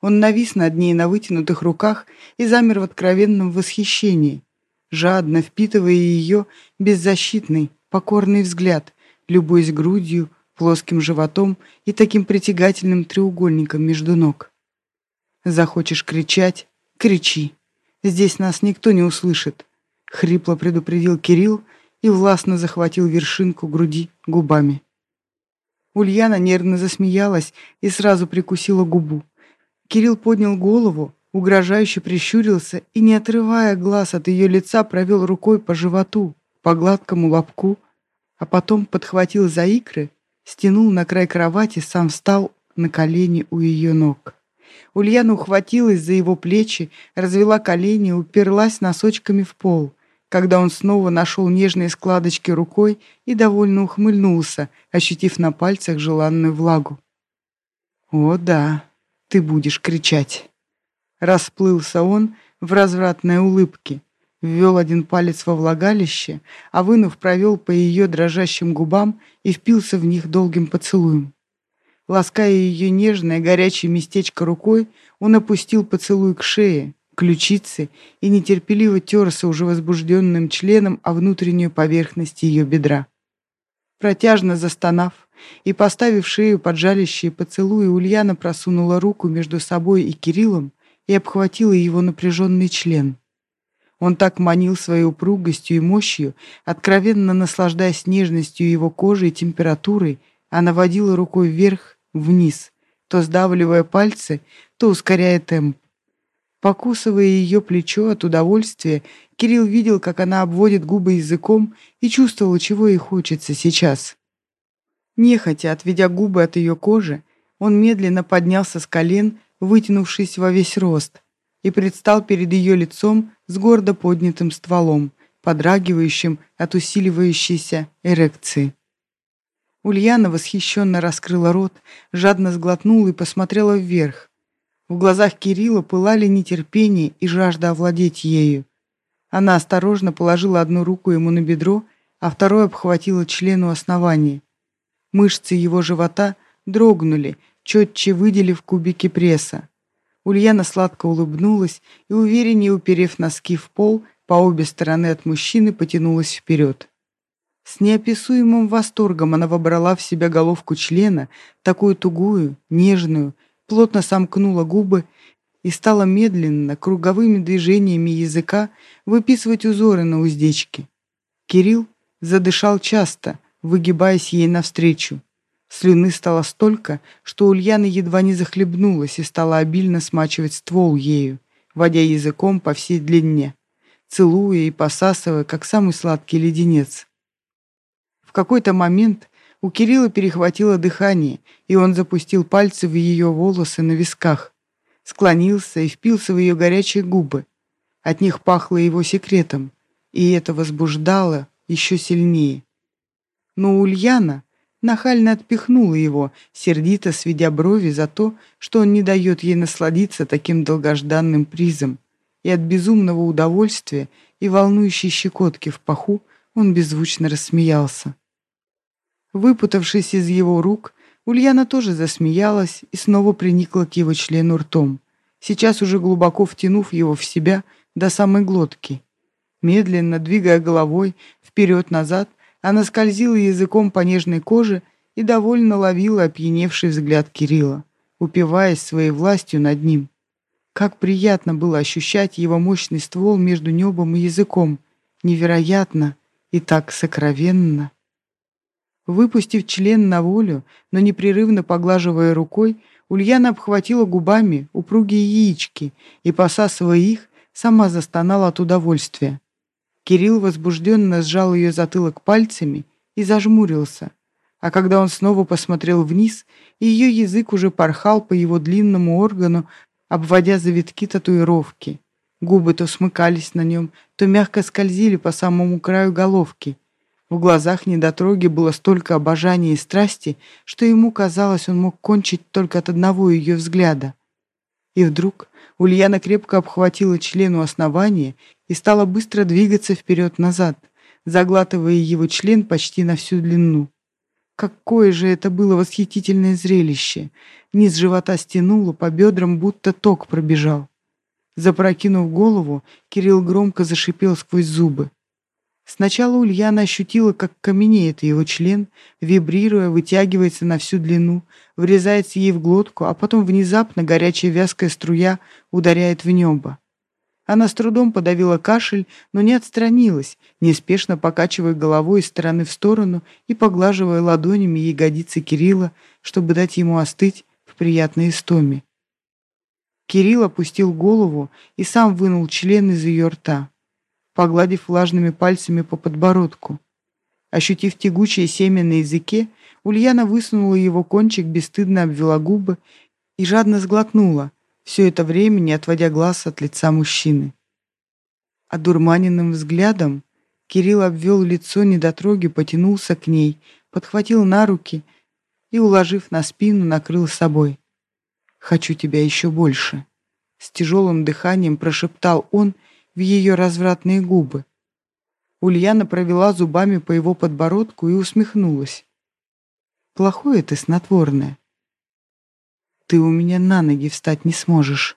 S1: Он навис над ней на вытянутых руках и замер в откровенном восхищении, жадно впитывая ее беззащитный, покорный взгляд, любуясь грудью, плоским животом и таким притягательным треугольником между ног. Захочешь кричать — кричи. Здесь нас никто не услышит. Хрипло предупредил Кирилл и властно захватил вершинку груди губами. Ульяна нервно засмеялась и сразу прикусила губу. Кирилл поднял голову, угрожающе прищурился и, не отрывая глаз от ее лица, провел рукой по животу, по гладкому лобку, а потом подхватил за икры стянул на край кровати, сам встал на колени у ее ног. Ульяна ухватилась за его плечи, развела колени, уперлась носочками в пол, когда он снова нашел нежные складочки рукой и довольно ухмыльнулся, ощутив на пальцах желанную влагу. «О да, ты будешь кричать!» Расплылся он в развратной улыбке, ввел один палец во влагалище, а вынув, провел по ее дрожащим губам и впился в них долгим поцелуем. Лаская ее нежное горячее местечко рукой, он опустил поцелуй к шее, ключице и нетерпеливо терся уже возбужденным членом о внутреннюю поверхность ее бедра. Протяжно застонав и поставив шею под жалящие поцелуи, Ульяна просунула руку между собой и Кириллом и обхватила его напряженный член. Он так манил своей упругостью и мощью, откровенно наслаждаясь нежностью его кожи и температурой, а наводила рукой вверх, вниз, то сдавливая пальцы, то ускоряя темп. Покусывая ее плечо от удовольствия, Кирилл видел, как она обводит губы языком и чувствовал, чего ей хочется сейчас. Нехотя, отведя губы от ее кожи, он медленно поднялся с колен, вытянувшись во весь рост, и предстал перед ее лицом с гордо поднятым стволом, подрагивающим от усиливающейся эрекции. Ульяна восхищенно раскрыла рот, жадно сглотнула и посмотрела вверх. В глазах Кирилла пылали нетерпение и жажда овладеть ею. Она осторожно положила одну руку ему на бедро, а второй обхватила члену основания. Мышцы его живота дрогнули, четче выделив кубики пресса. Ульяна сладко улыбнулась и, увереннее уперев носки в пол, по обе стороны от мужчины потянулась вперед. С неописуемым восторгом она вобрала в себя головку члена, такую тугую, нежную, плотно сомкнула губы и стала медленно, круговыми движениями языка выписывать узоры на уздечке. Кирилл задышал часто, выгибаясь ей навстречу. Слюны стало столько, что Ульяна едва не захлебнулась и стала обильно смачивать ствол ею, водя языком по всей длине, целуя и посасывая, как самый сладкий леденец. В какой-то момент у Кирилла перехватило дыхание, и он запустил пальцы в ее волосы на висках, склонился и впился в ее горячие губы. От них пахло его секретом, и это возбуждало еще сильнее. Но Ульяна нахально отпихнула его, сердито сведя брови за то, что он не дает ей насладиться таким долгожданным призом, и от безумного удовольствия и волнующей щекотки в паху он беззвучно рассмеялся. Выпутавшись из его рук, Ульяна тоже засмеялась и снова приникла к его члену ртом, сейчас уже глубоко втянув его в себя до самой глотки. Медленно, двигая головой вперед-назад, она скользила языком по нежной коже и довольно ловила опьяневший взгляд Кирилла, упиваясь своей властью над ним. Как приятно было ощущать его мощный ствол между небом и языком. Невероятно и так сокровенно. Выпустив член на волю, но непрерывно поглаживая рукой, Ульяна обхватила губами упругие яички и, посасывая их, сама застонала от удовольствия. Кирилл возбужденно сжал ее затылок пальцами и зажмурился, а когда он снова посмотрел вниз, ее язык уже порхал по его длинному органу, обводя завитки татуировки. Губы то смыкались на нем, то мягко скользили по самому краю головки — в глазах недотроги было столько обожания и страсти, что ему казалось, он мог кончить только от одного ее взгляда. И вдруг Ульяна крепко обхватила члену основания и стала быстро двигаться вперед-назад, заглатывая его член почти на всю длину. Какое же это было восхитительное зрелище! Низ живота стянуло, по бедрам будто ток пробежал. Запрокинув голову, Кирилл громко зашипел сквозь зубы. Сначала Ульяна ощутила, как каменеет его член, вибрируя, вытягивается на всю длину, врезается ей в глотку, а потом внезапно горячая вязкая струя ударяет в небо. Она с трудом подавила кашель, но не отстранилась, неспешно покачивая головой из стороны в сторону и поглаживая ладонями ягодицы Кирилла, чтобы дать ему остыть в приятной истоме. Кирилл опустил голову и сам вынул член из ее рта погладив влажными пальцами по подбородку. Ощутив тягучее семя на языке, Ульяна высунула его кончик, бесстыдно обвела губы и жадно сглотнула, все это время не отводя глаз от лица мужчины. Одурманенным взглядом Кирилл обвел лицо недотроги, потянулся к ней, подхватил на руки и, уложив на спину, накрыл собой. «Хочу тебя еще больше», — с тяжелым дыханием прошептал он в ее развратные губы. Ульяна провела зубами по его подбородку и усмехнулась. «Плохое ты снотворное. Ты у меня на ноги встать не сможешь».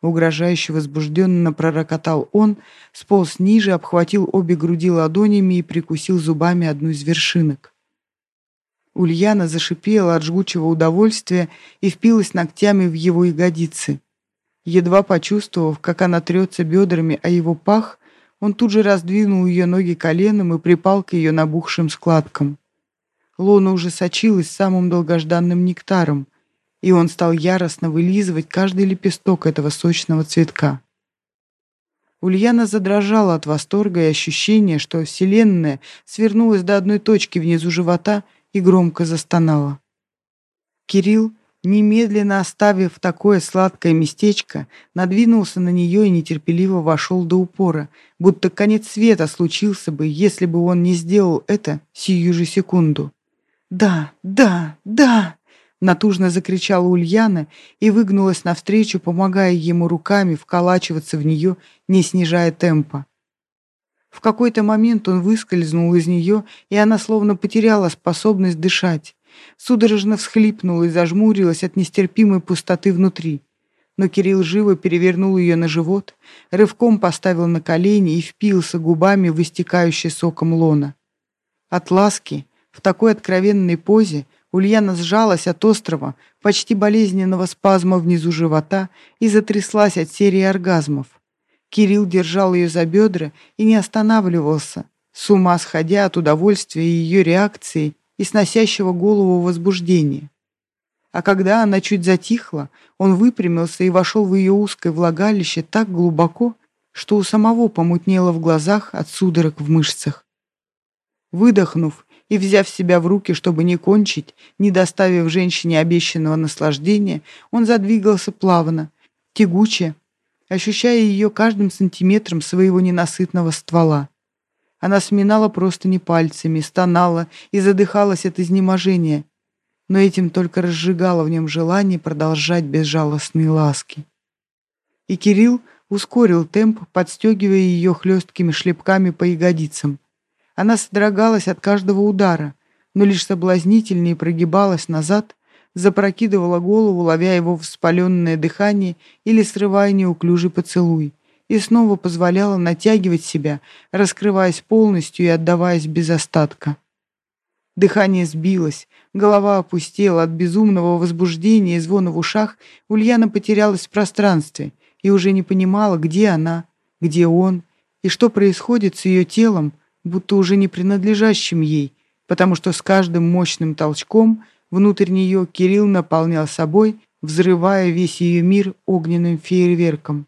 S1: Угрожающе возбужденно пророкотал он, сполз ниже, обхватил обе груди ладонями и прикусил зубами одну из вершинок. Ульяна зашипела от жгучего удовольствия и впилась ногтями в его ягодицы. Едва почувствовав, как она трется бедрами о его пах, он тут же раздвинул ее ноги коленом и припал к ее набухшим складкам. Лона уже сочилась самым долгожданным нектаром, и он стал яростно вылизывать каждый лепесток этого сочного цветка. Ульяна задрожала от восторга и ощущения, что Вселенная свернулась до одной точки внизу живота и громко застонала. Кирилл, Немедленно оставив такое сладкое местечко, надвинулся на нее и нетерпеливо вошел до упора, будто конец света случился бы, если бы он не сделал это сию же секунду. «Да, да, да!» — натужно закричала Ульяна и выгнулась навстречу, помогая ему руками вколачиваться в нее, не снижая темпа. В какой-то момент он выскользнул из нее, и она словно потеряла способность дышать судорожно всхлипнула и зажмурилась от нестерпимой пустоты внутри. Но Кирилл живо перевернул ее на живот, рывком поставил на колени и впился губами в истекающий соком лона. От ласки в такой откровенной позе Ульяна сжалась от острого, почти болезненного спазма внизу живота и затряслась от серии оргазмов. Кирилл держал ее за бедра и не останавливался, с ума сходя от удовольствия ее реакции и сносящего голову возбуждения. А когда она чуть затихла, он выпрямился и вошел в ее узкое влагалище так глубоко, что у самого помутнело в глазах от судорог в мышцах. Выдохнув и взяв себя в руки, чтобы не кончить, не доставив женщине обещанного наслаждения, он задвигался плавно, тягуче, ощущая ее каждым сантиметром своего ненасытного ствола. Она сминала просто не пальцами, стонала и задыхалась от изнеможения, но этим только разжигала в нем желание продолжать безжалостные ласки. И Кирилл ускорил темп, подстегивая ее хлесткими шлепками по ягодицам. Она содрогалась от каждого удара, но лишь соблазнительнее прогибалась назад, запрокидывала голову, ловя его воспаленное дыхание или срывая неуклюжий поцелуй, и снова позволяла натягивать себя, раскрываясь полностью и отдаваясь без остатка. Дыхание сбилось, голова опустела от безумного возбуждения и звона в ушах, Ульяна потерялась в пространстве и уже не понимала, где она, где он, и что происходит с ее телом, будто уже не принадлежащим ей, потому что с каждым мощным толчком внутрь нее Кирилл наполнял собой, взрывая весь ее мир огненным фейерверком.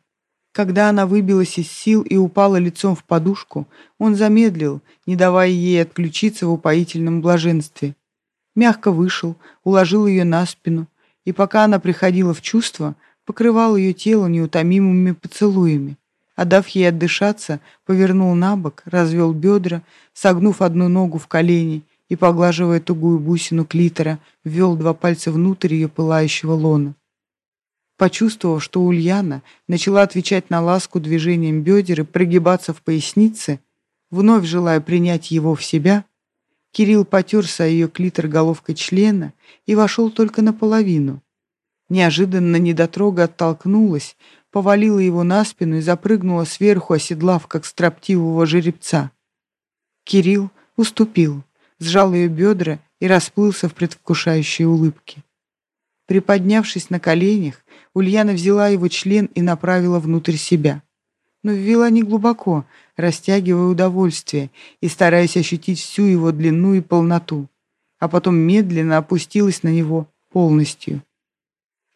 S1: Когда она выбилась из сил и упала лицом в подушку, он замедлил, не давая ей отключиться в упоительном блаженстве. Мягко вышел, уложил ее на спину, и пока она приходила в чувство, покрывал ее тело неутомимыми поцелуями. Отдав ей отдышаться, повернул на бок, развел бедра, согнув одну ногу в колени и, поглаживая тугую бусину клитора, ввел два пальца внутрь ее пылающего лона. Почувствовав, что Ульяна начала отвечать на ласку движением бедер и прогибаться в пояснице, вновь желая принять его в себя, Кирилл потерся ее клитор головкой члена и вошел только наполовину. Неожиданно недотрога оттолкнулась, повалила его на спину и запрыгнула сверху, оседлав, как строптивого жеребца. Кирилл уступил, сжал ее бедра и расплылся в предвкушающей улыбке. Приподнявшись на коленях, Ульяна взяла его член и направила внутрь себя. Но ввела не глубоко, растягивая удовольствие и стараясь ощутить всю его длину и полноту, а потом медленно опустилась на него полностью.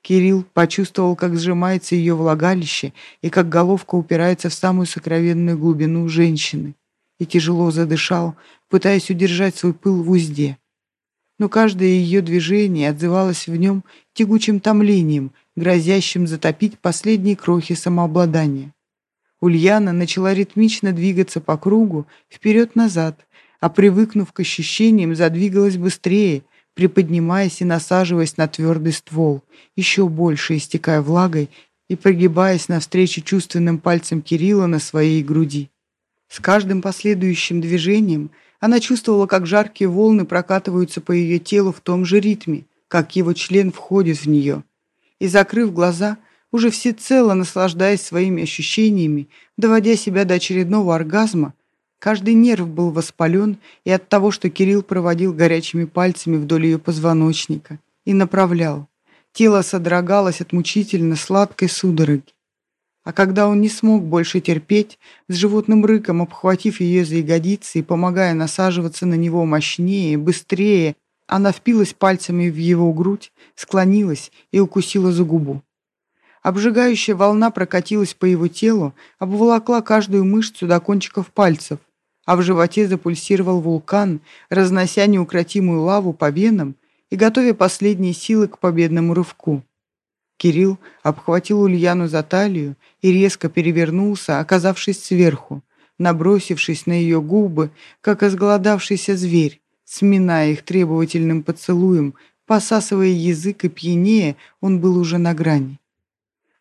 S1: Кирилл почувствовал, как сжимается ее влагалище и как головка упирается в самую сокровенную глубину женщины, и тяжело задышал, пытаясь удержать свой пыл в узде но каждое ее движение отзывалось в нем тягучим томлением, грозящим затопить последние крохи самообладания. Ульяна начала ритмично двигаться по кругу вперед-назад, а привыкнув к ощущениям, задвигалась быстрее, приподнимаясь и насаживаясь на твердый ствол, еще больше истекая влагой и прогибаясь навстречу чувственным пальцем Кирилла на своей груди. С каждым последующим движением – она чувствовала, как жаркие волны прокатываются по ее телу в том же ритме, как его член входит в нее. И, закрыв глаза, уже всецело наслаждаясь своими ощущениями, доводя себя до очередного оргазма, каждый нерв был воспален и от того, что Кирилл проводил горячими пальцами вдоль ее позвоночника и направлял. Тело содрогалось от мучительно сладкой судороги. А когда он не смог больше терпеть, с животным рыком обхватив ее за ягодицы и помогая насаживаться на него мощнее, быстрее, она впилась пальцами в его грудь, склонилась и укусила за губу. Обжигающая волна прокатилась по его телу, обволокла каждую мышцу до кончиков пальцев, а в животе запульсировал вулкан, разнося неукротимую лаву по венам и готовя последние силы к победному рывку. Кирилл обхватил Ульяну за талию и резко перевернулся, оказавшись сверху, набросившись на ее губы, как изголодавшийся зверь, сминая их требовательным поцелуем, посасывая язык и пьянее, он был уже на грани.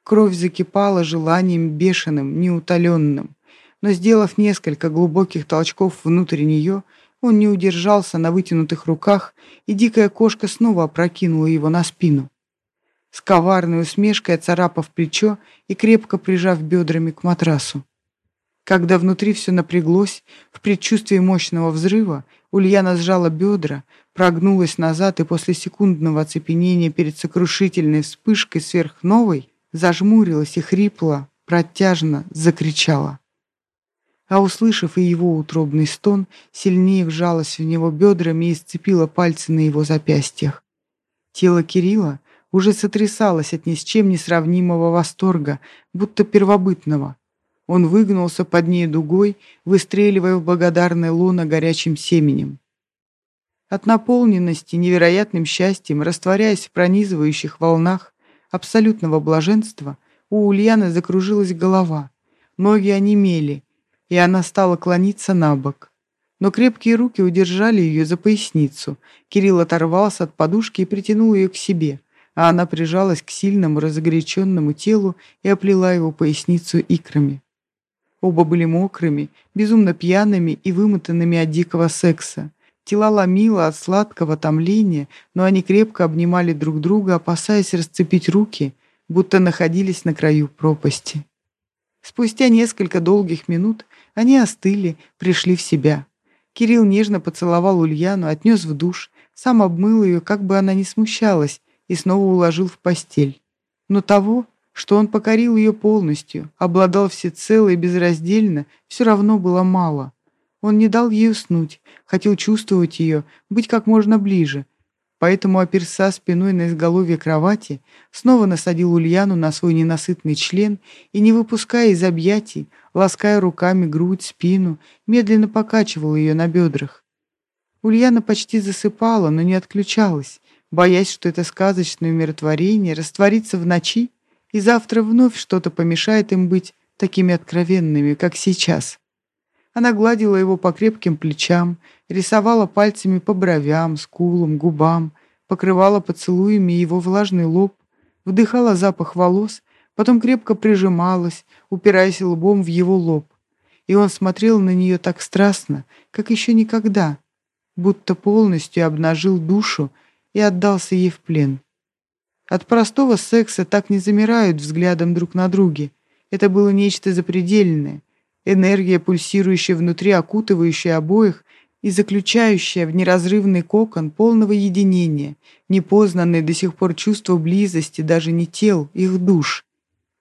S1: Кровь закипала желанием бешеным, неутоленным, но, сделав несколько глубоких толчков внутрь нее, он не удержался на вытянутых руках, и дикая кошка снова опрокинула его на спину с коварной усмешкой оцарапав плечо и крепко прижав бедрами к матрасу. Когда внутри все напряглось, в предчувствии мощного взрыва, Ульяна сжала бедра, прогнулась назад и после секундного оцепенения перед сокрушительной вспышкой сверхновой зажмурилась и хрипло, протяжно закричала. А услышав и его утробный стон, сильнее вжалась в него бедрами и сцепила пальцы на его запястьях. Тело Кирилла уже сотрясалось от ни с чем не сравнимого восторга, будто первобытного. Он выгнулся под ней дугой, выстреливая в благодарное лоно горячим семенем. От наполненности невероятным счастьем, растворяясь в пронизывающих волнах абсолютного блаженства, у Ульяны закружилась голова, ноги онемели, и она стала клониться на бок. Но крепкие руки удержали ее за поясницу. Кирилл оторвался от подушки и притянул ее к себе, а она прижалась к сильному разогреченному телу и оплела его поясницу икрами. Оба были мокрыми, безумно пьяными и вымотанными от дикого секса. Тела ломило от сладкого томления, но они крепко обнимали друг друга, опасаясь расцепить руки, будто находились на краю пропасти. Спустя несколько долгих минут они остыли, пришли в себя. Кирилл нежно поцеловал Ульяну, отнес в душ, сам обмыл ее, как бы она ни смущалась, и снова уложил в постель. Но того, что он покорил ее полностью, обладал всецело и безраздельно, все равно было мало. Он не дал ей уснуть, хотел чувствовать ее, быть как можно ближе, Поэтому, оперся спиной на изголовье кровати, снова насадил Ульяну на свой ненасытный член и, не выпуская из объятий, лаская руками грудь, спину, медленно покачивал ее на бедрах. Ульяна почти засыпала, но не отключалась, боясь, что это сказочное умиротворение растворится в ночи, и завтра вновь что-то помешает им быть такими откровенными, как сейчас. Она гладила его по крепким плечам, рисовала пальцами по бровям, скулам, губам, покрывала поцелуями его влажный лоб, вдыхала запах волос, потом крепко прижималась, упираясь лбом в его лоб. И он смотрел на нее так страстно, как еще никогда, будто полностью обнажил душу и отдался ей в плен. От простого секса так не замирают взглядом друг на друге. Это было нечто запредельное, энергия, пульсирующая внутри, окутывающая обоих и заключающая в неразрывный кокон полного единения, непознанные до сих пор чувства близости даже не тел, их душ.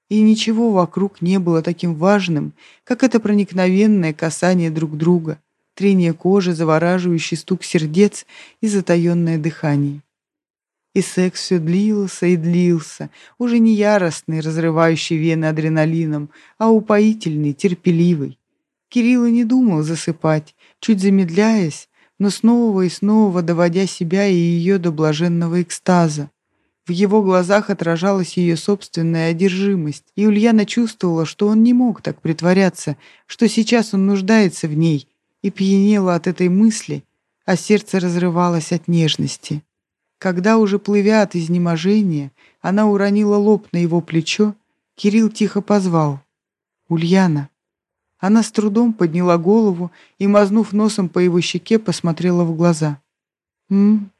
S1: И ничего вокруг не было таким важным, как это проникновенное касание друг друга, трение кожи, завораживающий стук сердец и затаенное дыхание. И секс все длился и длился, уже не яростный, разрывающий вены адреналином, а упоительный, терпеливый. Кирилл не думал засыпать, чуть замедляясь, но снова и снова доводя себя и ее до блаженного экстаза. В его глазах отражалась ее собственная одержимость, и Ульяна чувствовала, что он не мог так притворяться, что сейчас он нуждается в ней, и пьянела от этой мысли, а сердце разрывалось от нежности. Когда, уже плывя от изнеможения, она уронила лоб на его плечо, Кирилл тихо позвал. «Ульяна». Она с трудом подняла голову и, мазнув носом по его щеке, посмотрела в глаза. «М?»,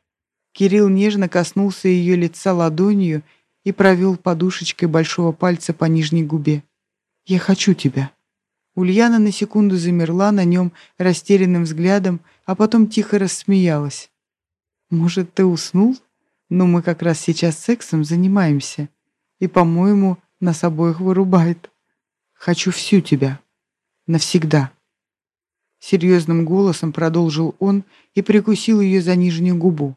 S1: Кирилл нежно коснулся ее лица ладонью и провел подушечкой большого пальца по нижней губе. «Я хочу тебя». Ульяна на секунду замерла на нем растерянным взглядом, а потом тихо рассмеялась. Может, ты уснул? Но мы как раз сейчас сексом занимаемся. И, по-моему, нас обоих вырубает. Хочу всю тебя. Навсегда. Серьезным голосом продолжил он и прикусил ее за нижнюю губу.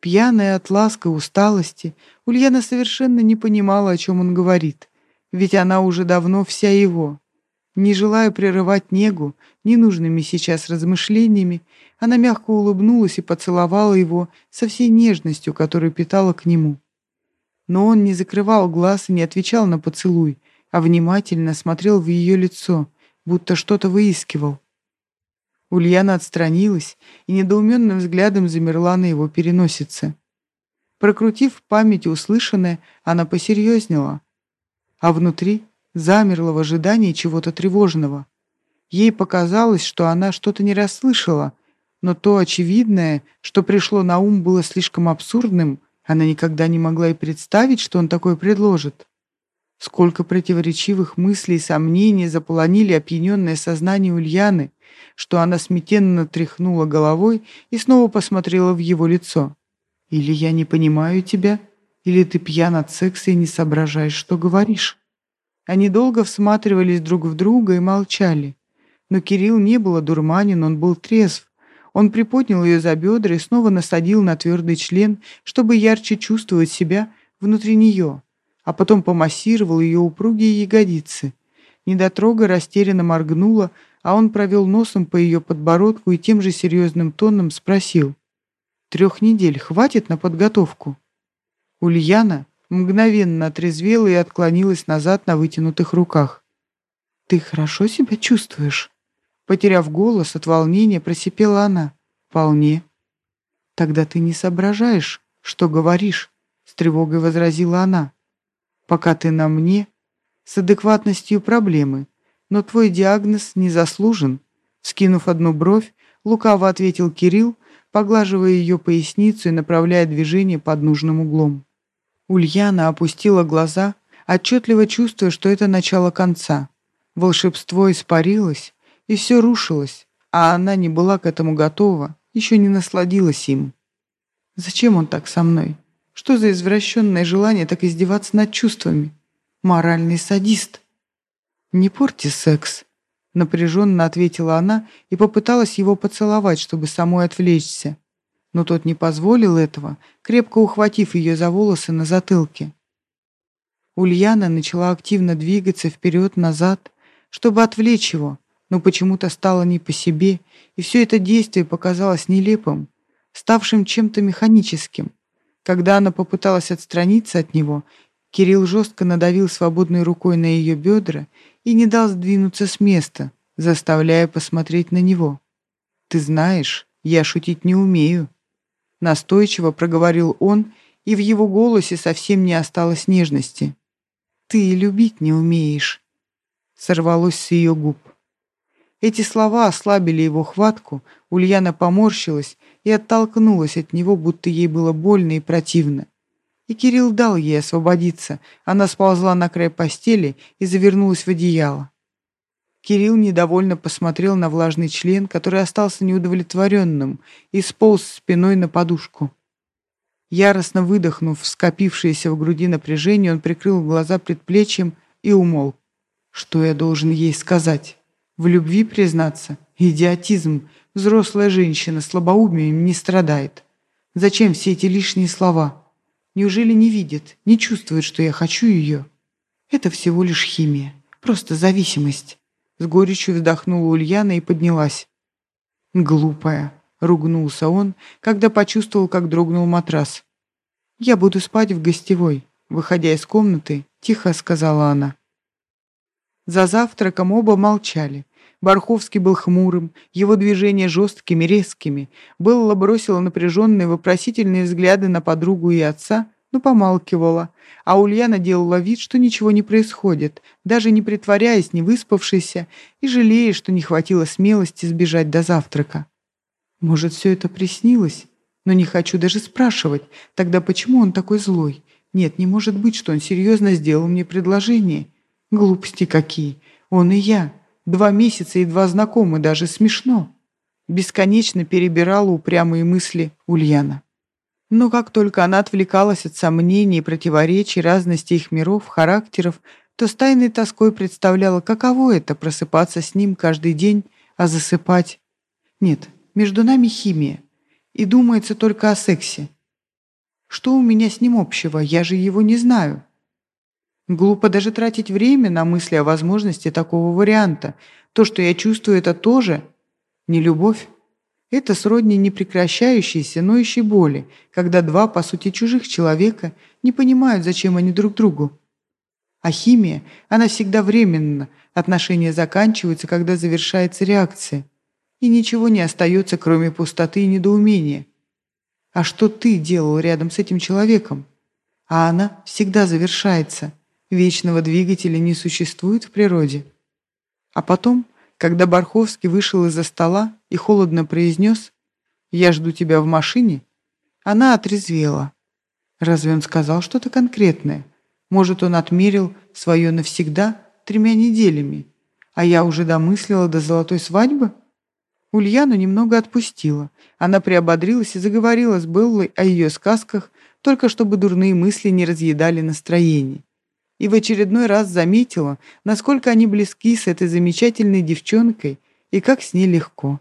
S1: Пьяная от ласка и усталости, Ульяна совершенно не понимала, о чем он говорит, ведь она уже давно вся его. Не желая прерывать негу ненужными сейчас размышлениями, она мягко улыбнулась и поцеловала его со всей нежностью, которую питала к нему. Но он не закрывал глаз и не отвечал на поцелуй, а внимательно смотрел в ее лицо, будто что-то выискивал. Ульяна отстранилась и недоуменным взглядом замерла на его переносице. Прокрутив в памяти услышанное, она посерьезнела, а внутри замерла в ожидании чего-то тревожного. Ей показалось, что она что-то не расслышала, но то очевидное, что пришло на ум, было слишком абсурдным, она никогда не могла и представить, что он такое предложит. Сколько противоречивых мыслей и сомнений заполонили опьяненное сознание Ульяны, что она смятенно тряхнула головой и снова посмотрела в его лицо. «Или я не понимаю тебя, или ты пьян от секса и не соображаешь, что говоришь». Они долго всматривались друг в друга и молчали. Но Кирилл не был одурманен, он был трезв. Он приподнял ее за бедра и снова насадил на твердый член, чтобы ярче чувствовать себя внутри нее, а потом помассировал ее упругие ягодицы. Недотрога растерянно моргнула, а он провел носом по ее подбородку и тем же серьезным тоном спросил. «Трех недель хватит на подготовку?» Ульяна мгновенно отрезвела и отклонилась назад на вытянутых руках. «Ты хорошо себя чувствуешь?» Потеряв голос от волнения, просипела она. «Вполне». «Тогда ты не соображаешь, что говоришь», — с тревогой возразила она. «Пока ты на мне, с адекватностью проблемы, но твой диагноз не заслужен», скинув одну бровь, лукаво ответил Кирилл, поглаживая ее поясницу и направляя движение под нужным углом. Ульяна опустила глаза, отчетливо чувствуя, что это начало конца. Волшебство испарилось, и все рушилось, а она не была к этому готова, еще не насладилась им. Зачем он так со мной? Что за извращенное желание так издеваться над чувствами? Моральный садист. «Не порти секс», — напряженно ответила она и попыталась его поцеловать, чтобы самой отвлечься. Но тот не позволил этого, крепко ухватив ее за волосы на затылке. Ульяна начала активно двигаться вперед-назад, чтобы отвлечь его, но почему-то стало не по себе, и все это действие показалось нелепым, ставшим чем-то механическим. Когда она попыталась отстраниться от него, Кирилл жестко надавил свободной рукой на ее бедра и не дал сдвинуться с места, заставляя посмотреть на него. «Ты знаешь, я шутить не умею», — настойчиво проговорил он, и в его голосе совсем не осталось нежности. «Ты любить не умеешь», — сорвалось с ее губ. Эти слова ослабили его хватку, Ульяна поморщилась и оттолкнулась от него, будто ей было больно и противно. И Кирилл дал ей освободиться. Она сползла на край постели и завернулась в одеяло. Кирилл недовольно посмотрел на влажный член, который остался неудовлетворенным, и сполз спиной на подушку. Яростно выдохнув скопившееся в груди напряжение, он прикрыл глаза предплечьем и умолк. Что я должен ей сказать? В любви признаться? Идиотизм. Взрослая женщина слабоумием не страдает. Зачем все эти лишние слова? Неужели не видит, не чувствует, что я хочу ее? Это всего лишь химия. Просто зависимость. С горечью вздохнула Ульяна и поднялась. «Глупая», — ругнулся он, когда почувствовал, как дрогнул матрас. «Я буду спать в гостевой», — выходя из комнаты, тихо сказала она. За завтраком оба молчали. Барховский был хмурым, его движения жесткими, резкими. Белла бросила напряженные вопросительные взгляды на подругу и отца, но помалкивала, а Ульяна делала вид, что ничего не происходит, даже не притворяясь не выспавшейся и жалея, что не хватило смелости сбежать до завтрака. Может, все это приснилось? Но не хочу даже спрашивать. Тогда почему он такой злой? Нет, не может быть, что он серьезно сделал мне предложение. Глупости какие. Он и я. Два месяца едва знакомы, даже смешно. Бесконечно перебирала упрямые мысли Ульяна. Но как только она отвлекалась от сомнений, противоречий, разности их миров, характеров, то с тайной тоской представляла, каково это просыпаться с ним каждый день, а засыпать. Нет, между нами химия. И думается только о сексе. Что у меня с ним общего? Я же его не знаю. Глупо даже тратить время на мысли о возможности такого варианта. То, что я чувствую, это тоже не любовь. Это сродни непрекращающейся, ноющей боли, когда два, по сути, чужих человека не понимают, зачем они друг другу. А химия, она всегда временна, отношения заканчиваются, когда завершается реакция. И ничего не остается, кроме пустоты и недоумения. А что ты делал рядом с этим человеком? А она всегда завершается. Вечного двигателя не существует в природе. А потом, когда Барховский вышел из-за стола и холодно произнес «Я жду тебя в машине», она отрезвела. Разве он сказал что-то конкретное? Может, он отмерил свое навсегда тремя неделями, а я уже домыслила до золотой свадьбы? Ульяну немного отпустила. Она приободрилась и заговорила с Беллой о ее сказках, только чтобы дурные мысли не разъедали настроение. И в очередной раз заметила, насколько они близки с этой замечательной девчонкой и как с ней легко.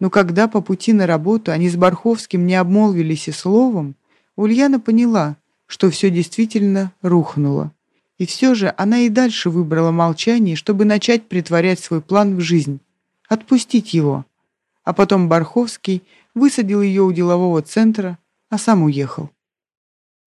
S1: Но когда по пути на работу они с Барховским не обмолвились и словом, Ульяна поняла, что все действительно рухнуло. И все же она и дальше выбрала молчание, чтобы начать притворять свой план в жизнь. Отпустить его. А потом Барховский высадил ее у делового центра, а сам уехал.